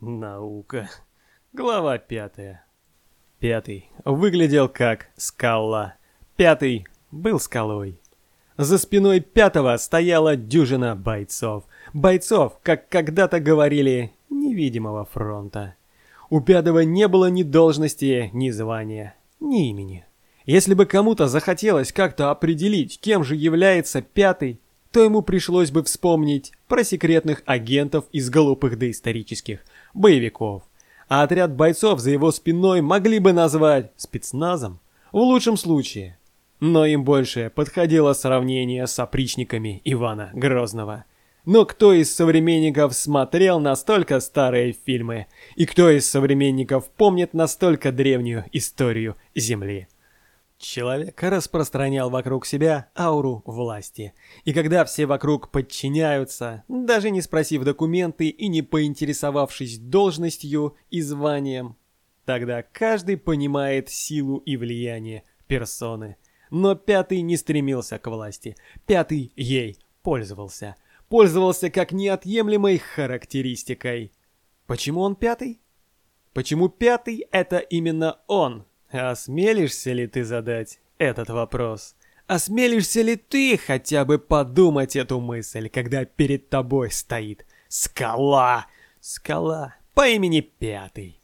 Наука. Глава пятая. Пятый выглядел как скала. Пятый был скалой. За спиной пятого стояла дюжина бойцов. Бойцов, как когда-то говорили, невидимого фронта. У пятого не было ни должности, ни звания, ни имени. Если бы кому-то захотелось как-то определить, кем же является пятый, то ему пришлось бы вспомнить про секретных агентов из глупых доисторических боевиков. А отряд бойцов за его спиной могли бы назвать спецназом, в лучшем случае. Но им больше подходило сравнение с опричниками Ивана Грозного. Но кто из современников смотрел настолько старые фильмы, и кто из современников помнит настолько древнюю историю Земли? Человек распространял вокруг себя ауру власти. И когда все вокруг подчиняются, даже не спросив документы и не поинтересовавшись должностью и званием, тогда каждый понимает силу и влияние персоны. Но пятый не стремился к власти. Пятый ей пользовался. Пользовался как неотъемлемой характеристикой. Почему он пятый? Почему пятый — это именно он, Осмелишься ли ты задать этот вопрос? Осмелишься ли ты хотя бы подумать эту мысль, когда перед тобой стоит скала? Скала по имени Пятый.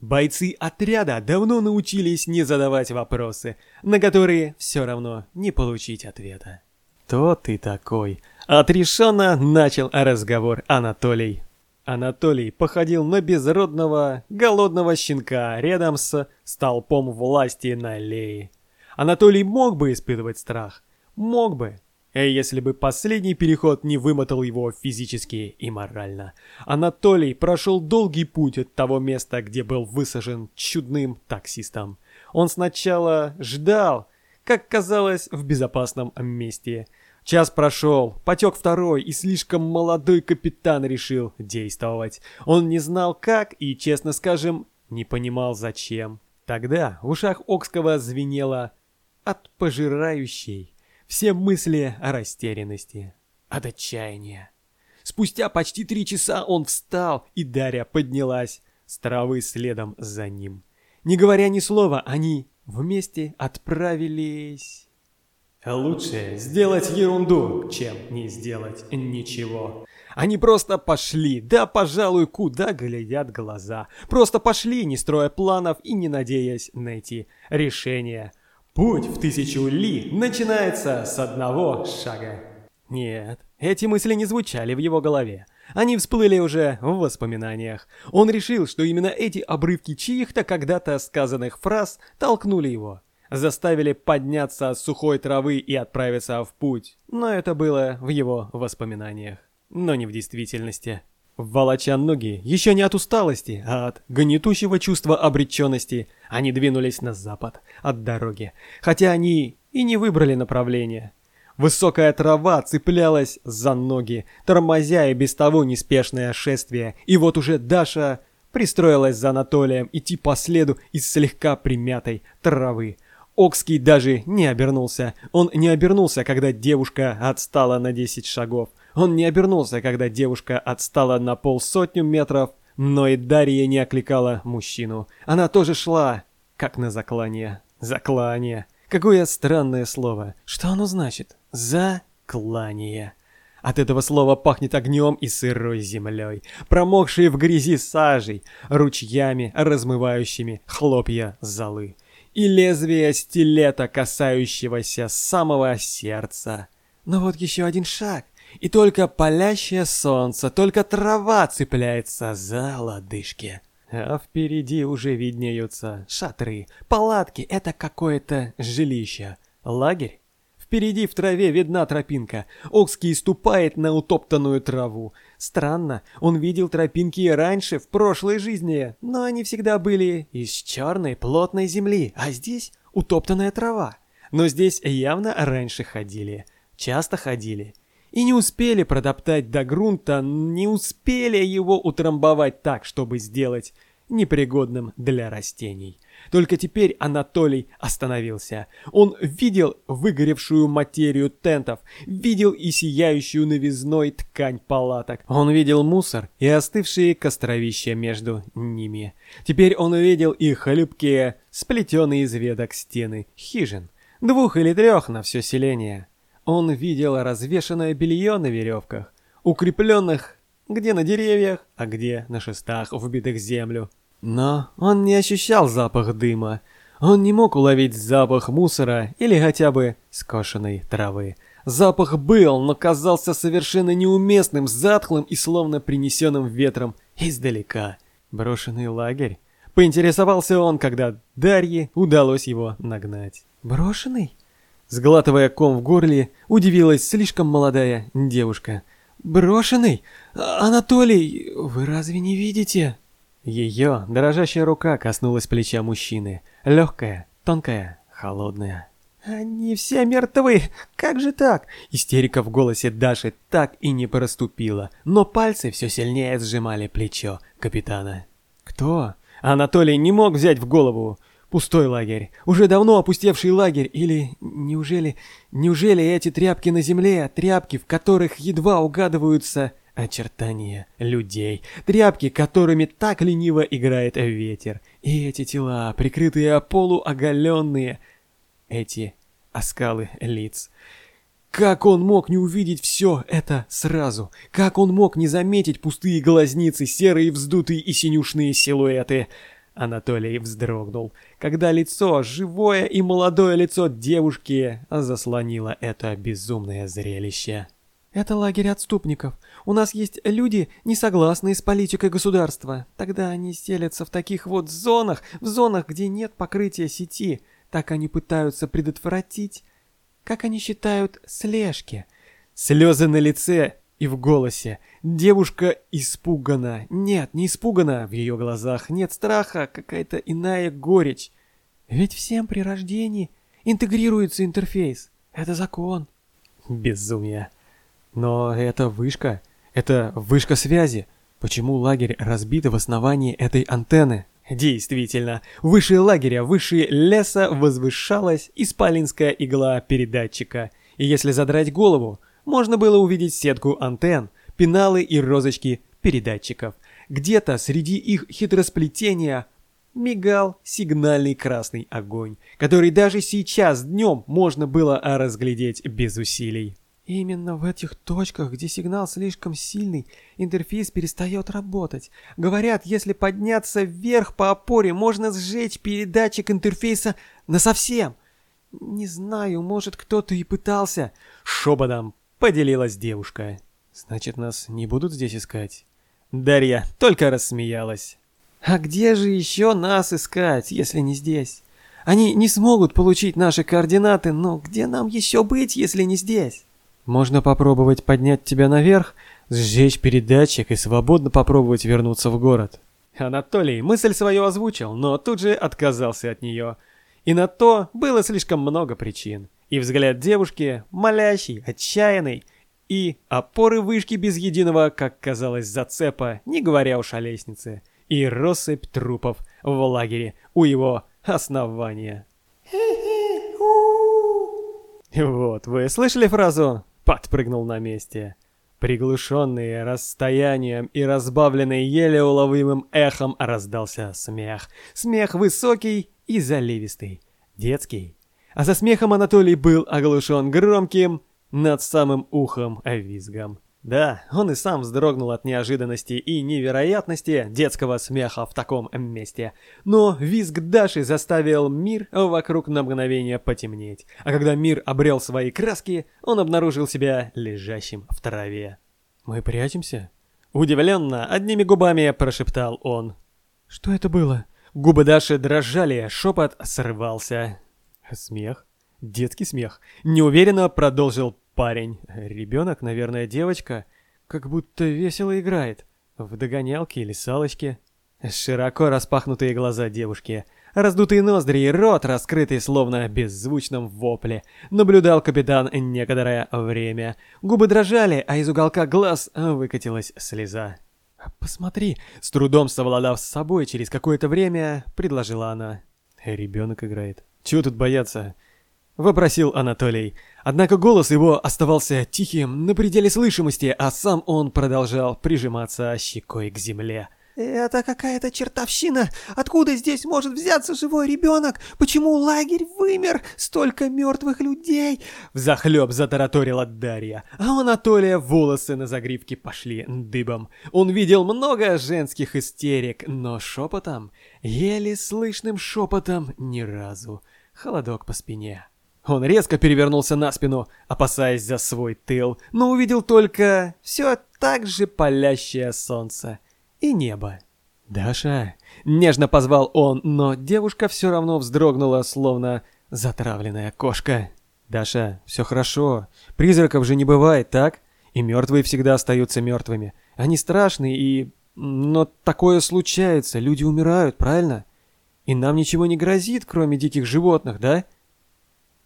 Бойцы отряда давно научились не задавать вопросы, на которые все равно не получить ответа. «Кто ты такой?» Отрешенно начал разговор Анатолий Анатолий походил на безродного, голодного щенка рядом с столпом власти на аллее. Анатолий мог бы испытывать страх. Мог бы. Если бы последний переход не вымотал его физически и морально. Анатолий прошел долгий путь от того места, где был высажен чудным таксистом. Он сначала ждал, как казалось, в безопасном месте – Час прошел, потек второй, и слишком молодой капитан решил действовать. Он не знал как и, честно скажем, не понимал зачем. Тогда в ушах Окского звенело от пожирающей все мысли о растерянности, от отчаяния. Спустя почти три часа он встал, и Дарья поднялась с травы следом за ним. Не говоря ни слова, они вместе отправились... Лучше сделать ерунду, чем не сделать ничего. Они просто пошли, да, пожалуй, куда глядят глаза. Просто пошли, не строя планов и не надеясь найти решение. Путь в тысячу ли начинается с одного шага. Нет, эти мысли не звучали в его голове. Они всплыли уже в воспоминаниях. Он решил, что именно эти обрывки чьих-то когда-то сказанных фраз толкнули его заставили подняться с сухой травы и отправиться в путь, но это было в его воспоминаниях, но не в действительности. Волоча ноги, еще не от усталости, а от гнетущего чувства обреченности, они двинулись на запад, от дороги, хотя они и не выбрали направление. Высокая трава цеплялась за ноги, тормозя и без того неспешное шествие, и вот уже Даша пристроилась за Анатолием идти по следу из слегка примятой травы. Окский даже не обернулся. Он не обернулся, когда девушка отстала на 10 шагов. Он не обернулся, когда девушка отстала на полсотню метров. Но и Дарья не окликала мужчину. Она тоже шла, как на заклание. Заклание. Какое странное слово. Что оно значит? Заклание. От этого слова пахнет огнем и сырой землей, промокшей в грязи сажей, ручьями, размывающими хлопья золы и лезвие стилета, касающегося самого сердца. Но вот еще один шаг, и только палящее солнце, только трава цепляется за лодыжки. А впереди уже виднеются шатры, палатки, это какое-то жилище. Лагерь? Впереди в траве видна тропинка. Окский ступает на утоптанную траву. Странно, он видел тропинки и раньше, в прошлой жизни, но они всегда были из черной плотной земли, а здесь утоптанная трава. Но здесь явно раньше ходили, часто ходили. И не успели продоптать до грунта, не успели его утрамбовать так, чтобы сделать непригодным для растений. Только теперь Анатолий остановился. Он видел выгоревшую материю тентов, видел и сияющую новизной ткань палаток. Он видел мусор и остывшие костровища между ними. Теперь он увидел и хлюпкие, сплетенные из веток стены хижин. Двух или трех на все селение. Он видел развешанное белье на веревках, укрепленных где на деревьях, а где на шестах, вбитых в землю. Но он не ощущал запах дыма. Он не мог уловить запах мусора или хотя бы скошенной травы. Запах был, но казался совершенно неуместным, затхлым и словно принесенным ветром издалека. Брошенный лагерь. Поинтересовался он, когда Дарье удалось его нагнать. «Брошенный?» Сглатывая ком в горле, удивилась слишком молодая девушка. «Брошенный? Анатолий, вы разве не видите?» Ее дрожащая рука коснулась плеча мужчины. Легкая, тонкая, холодная. «Они все мертвы! Как же так?» Истерика в голосе Даши так и не проступила, но пальцы все сильнее сжимали плечо капитана. «Кто?» Анатолий не мог взять в голову. Пустой лагерь. Уже давно опустевший лагерь. Или неужели... Неужели эти тряпки на земле, тряпки, в которых едва угадываются очертания людей, тряпки, которыми так лениво играет ветер, и эти тела, прикрытые полуоголенные, эти оскалы лиц. Как он мог не увидеть все это сразу? Как он мог не заметить пустые глазницы, серые вздутые и синюшные силуэты? Анатолий вздрогнул, когда лицо, живое и молодое лицо девушки, заслонило это безумное зрелище. «Это лагерь отступников. У нас есть люди, не согласные с политикой государства. Тогда они селятся в таких вот зонах, в зонах, где нет покрытия сети. Так они пытаются предотвратить, как они считают, слежки. Слезы на лице и в голосе. Девушка испугана. Нет, не испугана. В ее глазах нет страха, какая-то иная горечь. Ведь всем при рождении интегрируется интерфейс. Это закон. Безумие. Но это вышка. Это вышка связи. Почему лагерь разбит в основании этой антенны? Действительно, выше лагеря, выше леса возвышалась исполинская игла передатчика. И если задрать голову, можно было увидеть сетку антенн, пеналы и розочки передатчиков. Где-то среди их хитросплетения мигал сигнальный красный огонь, который даже сейчас днем можно было разглядеть без усилий. Именно в этих точках, где сигнал слишком сильный, интерфейс перестает работать. Говорят, если подняться вверх по опоре, можно сжечь передатчик интерфейса насовсем. Не знаю, может кто-то и пытался. Шепотом поделилась девушка. Значит, нас не будут здесь искать? Дарья только рассмеялась. А где же еще нас искать, если не здесь? Они не смогут получить наши координаты, но где нам еще быть, если не здесь? Можно попробовать поднять тебя наверх, сжечь передатчик и свободно попробовать вернуться в город. Анатолий мысль свою озвучил, но тут же отказался от нее. И на то было слишком много причин. И взгляд девушки, молящий, отчаянный, и опоры вышки без единого, как казалось, зацепа, не говоря уж о лестнице, и россыпь трупов в лагере у его основания. Вот, вы слышали фразу подпрыгнул на месте. Приглушенный расстоянием и разбавленный еле уловимым эхом раздался смех. Смех высокий и заливистый, детский. А за смехом Анатолий был оглушен громким над самым ухом визгом. Да, он и сам вздрогнул от неожиданности и невероятности детского смеха в таком месте. Но визг Даши заставил мир вокруг на мгновение потемнеть. А когда мир обрел свои краски, он обнаружил себя лежащим в траве. «Мы прячемся?» Удивленно, одними губами прошептал он. «Что это было?» Губы Даши дрожали, шепот срывался. Смех. Детский смех. Неуверенно продолжил парень. Ребенок, наверное, девочка. Как будто весело играет. В догонялке или салочке. Широко распахнутые глаза девушки. Раздутые ноздри и рот, раскрытый словно беззвучном вопле. Наблюдал капитан некоторое время. Губы дрожали, а из уголка глаз выкатилась слеза. «Посмотри!» С трудом совладав с собой через какое-то время, предложила она. Ребенок играет. Чего тут бояться? Вопросил Анатолий. Однако голос его оставался тихим, на пределе слышимости, а сам он продолжал прижиматься щекой к земле. «Это какая-то чертовщина! Откуда здесь может взяться живой ребенок? Почему лагерь вымер? Столько мертвых людей!» Взахлеб затараторила Дарья, а у Анатолия волосы на загривке пошли дыбом. Он видел много женских истерик, но шепотом, еле слышным шепотом, ни разу. Холодок по спине. Он резко перевернулся на спину, опасаясь за свой тыл, но увидел только все так же палящее солнце и небо. «Даша!» — нежно позвал он, но девушка все равно вздрогнула, словно затравленная кошка. «Даша, все хорошо. Призраков же не бывает, так? И мертвые всегда остаются мертвыми. Они страшные и... Но такое случается, люди умирают, правильно? И нам ничего не грозит, кроме диких животных, да?»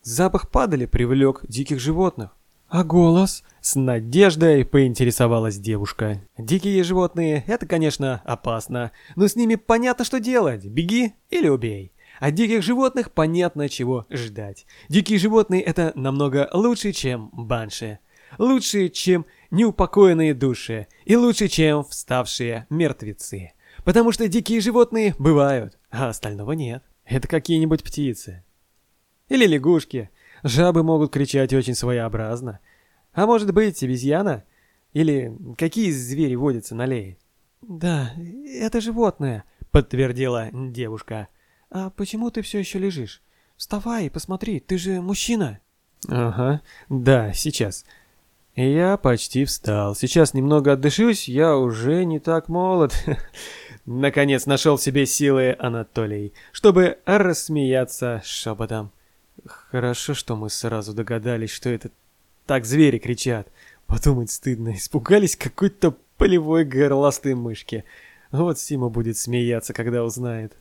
Запах падали привлек диких животных. «А голос?» — с надеждой поинтересовалась девушка. «Дикие животные — это, конечно, опасно, но с ними понятно, что делать. Беги или убей. А диких животных понятно, чего ждать. Дикие животные — это намного лучше, чем банши. Лучше, чем неупокоенные души. И лучше, чем вставшие мертвецы. Потому что дикие животные бывают, а остального нет. Это какие-нибудь птицы. Или лягушки — Жабы могут кричать очень своеобразно. А может быть, обезьяна? Или какие звери водятся на лее? «Да, это животное», — подтвердила девушка. «А почему ты все еще лежишь? Вставай, посмотри, ты же мужчина». «Ага, да, сейчас». Я почти встал. Сейчас немного отдышусь, я уже не так молод. Наконец нашел в себе силы Анатолий, чтобы рассмеяться шепотом. Хорошо, что мы сразу догадались, что это так звери кричат. Подумать стыдно, испугались какой-то полевой горластой мышки. Вот Сима будет смеяться, когда узнает.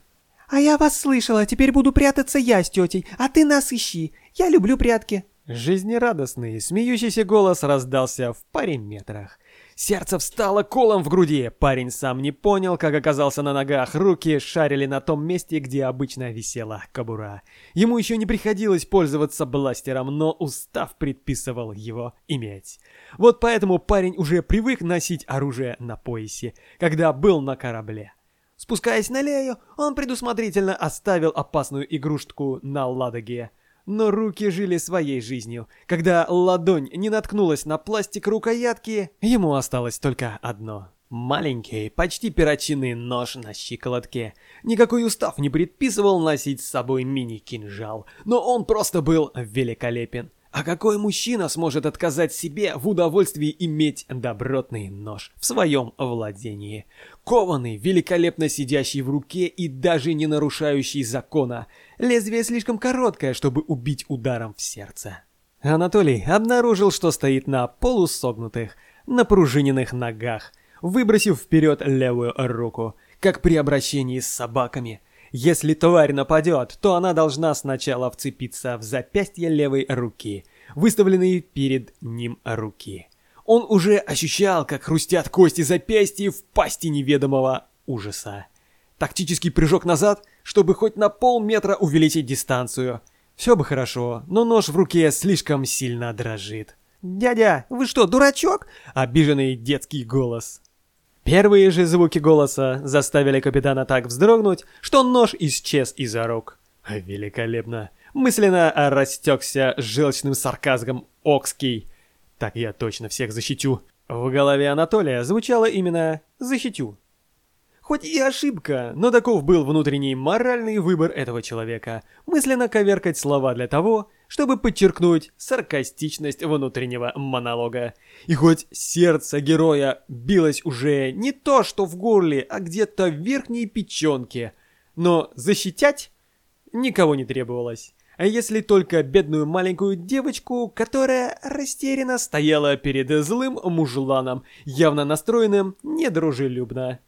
«А я вас слышала, теперь буду прятаться я с тетей, а ты нас ищи. Я люблю прятки». Жизнерадостный, смеющийся голос раздался в паре метрах. Сердце встало колом в груди. Парень сам не понял, как оказался на ногах. Руки шарили на том месте, где обычно висела кобура. Ему еще не приходилось пользоваться бластером, но устав предписывал его иметь. Вот поэтому парень уже привык носить оружие на поясе, когда был на корабле. Спускаясь на Лею, он предусмотрительно оставил опасную игрушку на Ладоге. Но руки жили своей жизнью. Когда ладонь не наткнулась на пластик рукоятки, ему осталось только одно. Маленький, почти перочинный нож на щиколотке. Никакой устав не предписывал носить с собой мини-кинжал, но он просто был великолепен. А какой мужчина сможет отказать себе в удовольствии иметь добротный нож в своем владении? Кованый, великолепно сидящий в руке и даже не нарушающий закона. Лезвие слишком короткое, чтобы убить ударом в сердце. Анатолий обнаружил, что стоит на полусогнутых, напружиненных ногах, выбросив вперед левую руку, как при обращении с собаками – если тварь нападет, то она должна сначала вцепиться в запястье левой руки, выставленные перед ним руки. Он уже ощущал, как хрустят кости запястья в пасти неведомого ужаса. Тактический прыжок назад, чтобы хоть на полметра увеличить дистанцию. Все бы хорошо, но нож в руке слишком сильно дрожит. «Дядя, вы что, дурачок?» — обиженный детский голос. Первые же звуки голоса заставили капитана так вздрогнуть, что нож исчез из-за рук. Великолепно. Мысленно растекся желчным сарказмом Окский. Так я точно всех защитю. В голове Анатолия звучало именно «защитю». Хоть и ошибка, но таков был внутренний моральный выбор этого человека. Мысленно коверкать слова для того, чтобы подчеркнуть саркастичность внутреннего монолога. И хоть сердце героя билось уже не то что в горле, а где-то в верхней печенке, но защитять никого не требовалось. А если только бедную маленькую девочку, которая растерянно стояла перед злым мужланом, явно настроенным недружелюбно.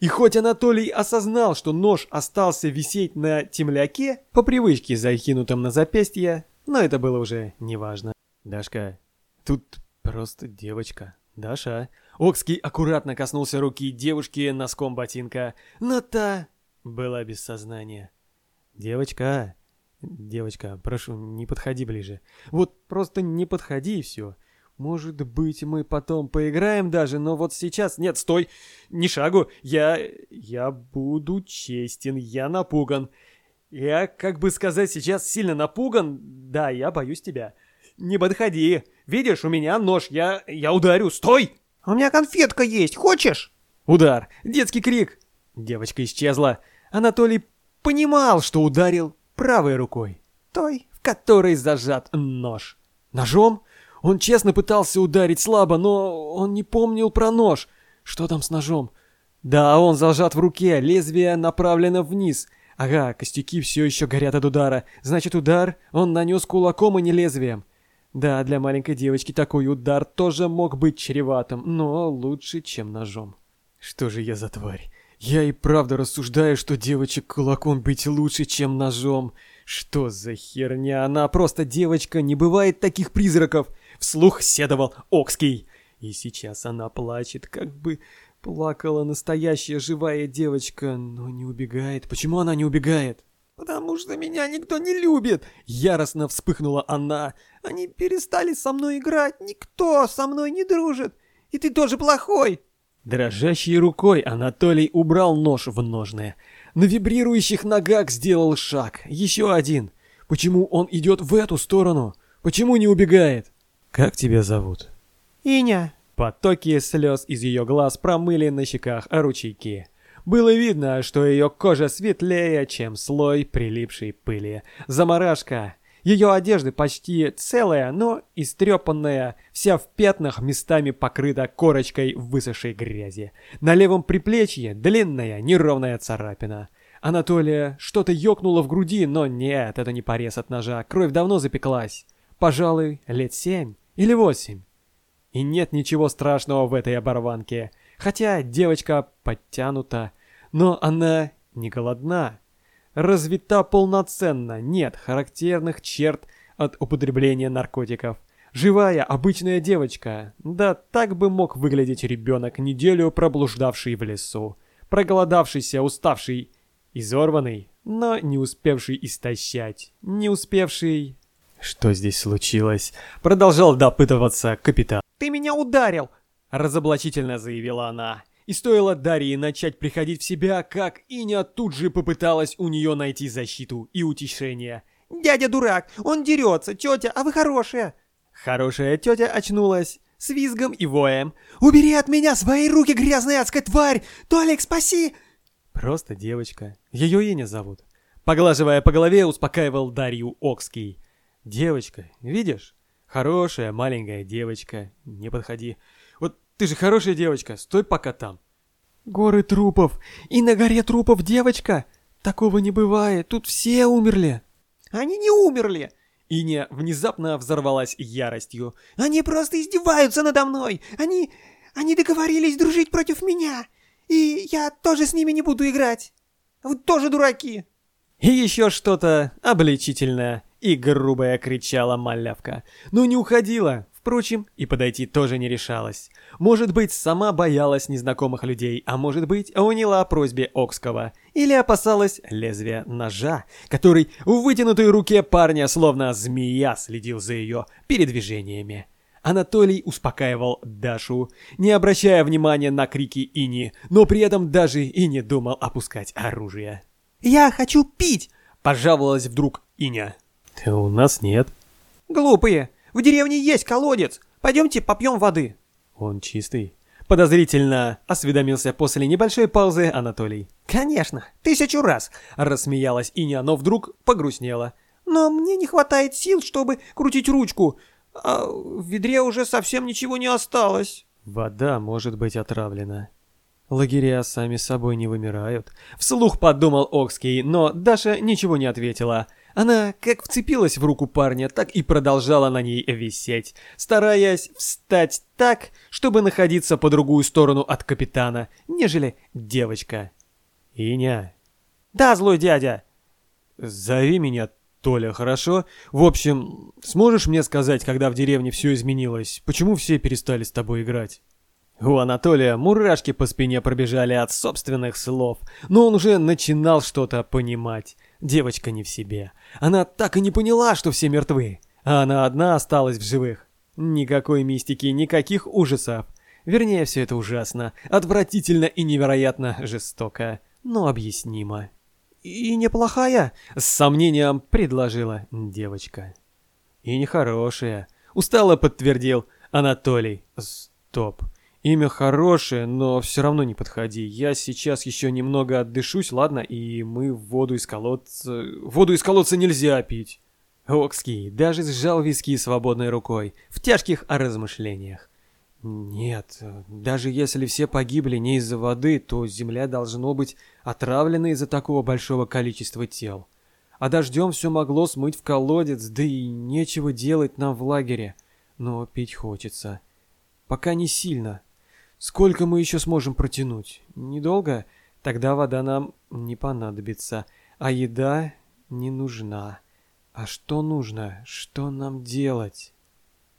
И хоть Анатолий осознал, что нож остался висеть на темляке, по привычке закинутом на запястье, но это было уже неважно. «Дашка, тут просто девочка. Даша». Окский аккуратно коснулся руки девушки носком ботинка, но та была без сознания. Девочка, девочка, прошу, не подходи ближе. Вот просто не подходи и все. Может быть, мы потом поиграем даже, но вот сейчас... Нет, стой! Ни шагу! Я... я буду честен, я напуган. Я, как бы сказать, сейчас сильно напуган. Да, я боюсь тебя. Не подходи. Видишь, у меня нож, я... я ударю. Стой! У меня конфетка есть, хочешь? Удар. Детский крик. Девочка исчезла. Анатолий понимал, что ударил правой рукой. Той, в которой зажат нож. Ножом? Он честно пытался ударить слабо, но он не помнил про нож. Что там с ножом? Да, он зажат в руке, лезвие направлено вниз. Ага, костяки все еще горят от удара. Значит, удар он нанес кулаком, а не лезвием. Да, для маленькой девочки такой удар тоже мог быть чреватым, но лучше, чем ножом. Что же я за тварь? Я и правда рассуждаю, что девочек кулаком бить лучше, чем ножом. Что за херня? Она просто девочка, не бывает таких призраков. Вслух седовал Окский. И сейчас она плачет, как бы плакала настоящая живая девочка, но не убегает. Почему она не убегает? «Потому что меня никто не любит!» Яростно вспыхнула она. «Они перестали со мной играть, никто со мной не дружит, и ты тоже плохой!» Дрожащей рукой Анатолий убрал нож в ножное. На вибрирующих ногах сделал шаг. Еще один. Почему он идет в эту сторону? Почему не убегает? «Как тебя зовут?» «Иня». Потоки слез из ее глаз промыли на щеках ручейки. Было видно, что ее кожа светлее, чем слой прилипшей пыли. Заморашка. Ее одежда почти целая, но истрепанная, вся в пятнах, местами покрыта корочкой высохшей грязи. На левом приплечье длинная, неровная царапина. Анатолия что-то ёкнуло в груди, но нет, это не порез от ножа, кровь давно запеклась. Пожалуй, лет семь. Или восемь. И нет ничего страшного в этой оборванке. Хотя девочка подтянута, но она не голодна. Развита полноценно, нет характерных черт от употребления наркотиков. Живая, обычная девочка. Да так бы мог выглядеть ребенок, неделю проблуждавший в лесу. Проголодавшийся, уставший, изорванный, но не успевший истощать. Не успевший «Что здесь случилось?» Продолжал допытываться капитан. «Ты меня ударил!» Разоблачительно заявила она. И стоило Дарье начать приходить в себя, как Иня тут же попыталась у нее найти защиту и утешение. «Дядя дурак, он дерется, тетя, а вы хорошая!» Хорошая тетя очнулась с визгом и воем. «Убери от меня свои руки, грязная адская тварь! Толик, спаси!» Просто девочка. Ее Иня зовут. Поглаживая по голове, успокаивал Дарью Окский. Девочка, видишь? Хорошая маленькая девочка. Не подходи. Вот ты же хорошая девочка, стой пока там. Горы трупов. И на горе трупов девочка. Такого не бывает, тут все умерли. Они не умерли. Иня внезапно взорвалась яростью. Они просто издеваются надо мной. Они... они договорились дружить против меня. И я тоже с ними не буду играть. Вы тоже дураки. И еще что-то обличительное и грубая кричала малявка. Но не уходила. Впрочем, и подойти тоже не решалась. Может быть, сама боялась незнакомых людей, а может быть, уняла о просьбе Окского. Или опасалась лезвия ножа, который в вытянутой руке парня, словно змея, следил за ее передвижениями. Анатолий успокаивал Дашу, не обращая внимания на крики Ини, но при этом даже и не думал опускать оружие. «Я хочу пить!» – пожаловалась вдруг Иня. «У нас нет». «Глупые! В деревне есть колодец! Пойдемте попьем воды!» «Он чистый». Подозрительно осведомился после небольшой паузы Анатолий. «Конечно, тысячу раз!» – рассмеялась Иня, но вдруг погрустнела. «Но мне не хватает сил, чтобы крутить ручку, а в ведре уже совсем ничего не осталось». «Вода может быть отравлена». Лагеря сами собой не вымирают. Вслух подумал Окский, но Даша ничего не ответила. Она как вцепилась в руку парня, так и продолжала на ней висеть, стараясь встать так, чтобы находиться по другую сторону от капитана, нежели девочка. «Иня». «Да, злой дядя». «Зови меня Толя, хорошо? В общем, сможешь мне сказать, когда в деревне все изменилось, почему все перестали с тобой играть?» У Анатолия мурашки по спине пробежали от собственных слов, но он уже начинал что-то понимать. Девочка не в себе. Она так и не поняла, что все мертвы. А она одна осталась в живых. Никакой мистики, никаких ужасов. Вернее, все это ужасно, отвратительно и невероятно жестоко, но объяснимо. «И неплохая?» — с сомнением предложила девочка. «И нехорошая», — устало подтвердил Анатолий. «Стоп. Имя хорошее, но все равно не подходи. Я сейчас еще немного отдышусь, ладно? И мы воду из колодца... Воду из колодца нельзя пить». Окский даже сжал виски свободной рукой в тяжких размышлениях. Нет, даже если все погибли не из-за воды, то земля должно быть отравлена из-за такого большого количества тел. А дождем все могло смыть в колодец, да и нечего делать нам в лагере. Но пить хочется. Пока не сильно. Сколько мы еще сможем протянуть? Недолго? Тогда вода нам не понадобится, а еда не нужна. А что нужно? Что нам делать?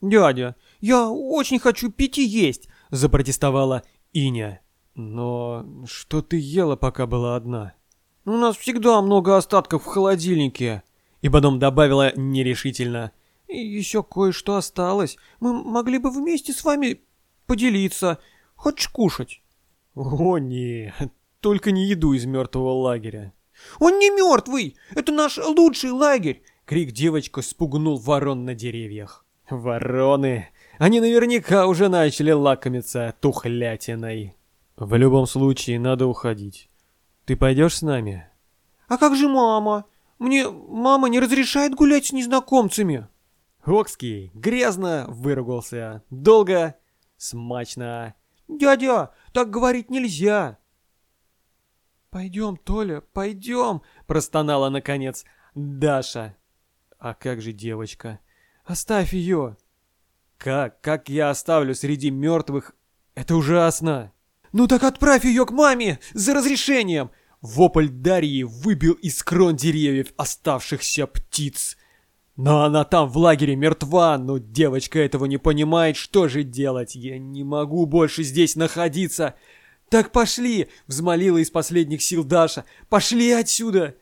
«Дядя, я очень хочу пить и есть!» — запротестовала Иня. «Но что ты ела, пока была одна?» «У нас всегда много остатков в холодильнике!» И потом добавила нерешительно. «И еще кое-что осталось. Мы могли бы вместе с вами поделиться. Хочешь кушать?» «О, нет, только не еду из мертвого лагеря». «Он не мертвый! Это наш лучший лагерь!» Крик девочку спугнул ворон на деревьях. Вороны. Они наверняка уже начали лакомиться тухлятиной. В любом случае, надо уходить. Ты пойдешь с нами? А как же мама? Мне мама не разрешает гулять с незнакомцами. Окский грязно выругался. Долго, смачно. Дядя, так говорить нельзя. Пойдем, Толя, пойдем, простонала наконец Даша. А как же девочка? Оставь ее!» «Как? Как я оставлю среди мертвых? Это ужасно!» «Ну так отправь ее к маме за разрешением!» Вопль Дарьи выбил из крон деревьев оставшихся птиц. Но она там в лагере мертва, но девочка этого не понимает, что же делать? Я не могу больше здесь находиться. «Так пошли!» — взмолила из последних сил Даша. «Пошли отсюда!»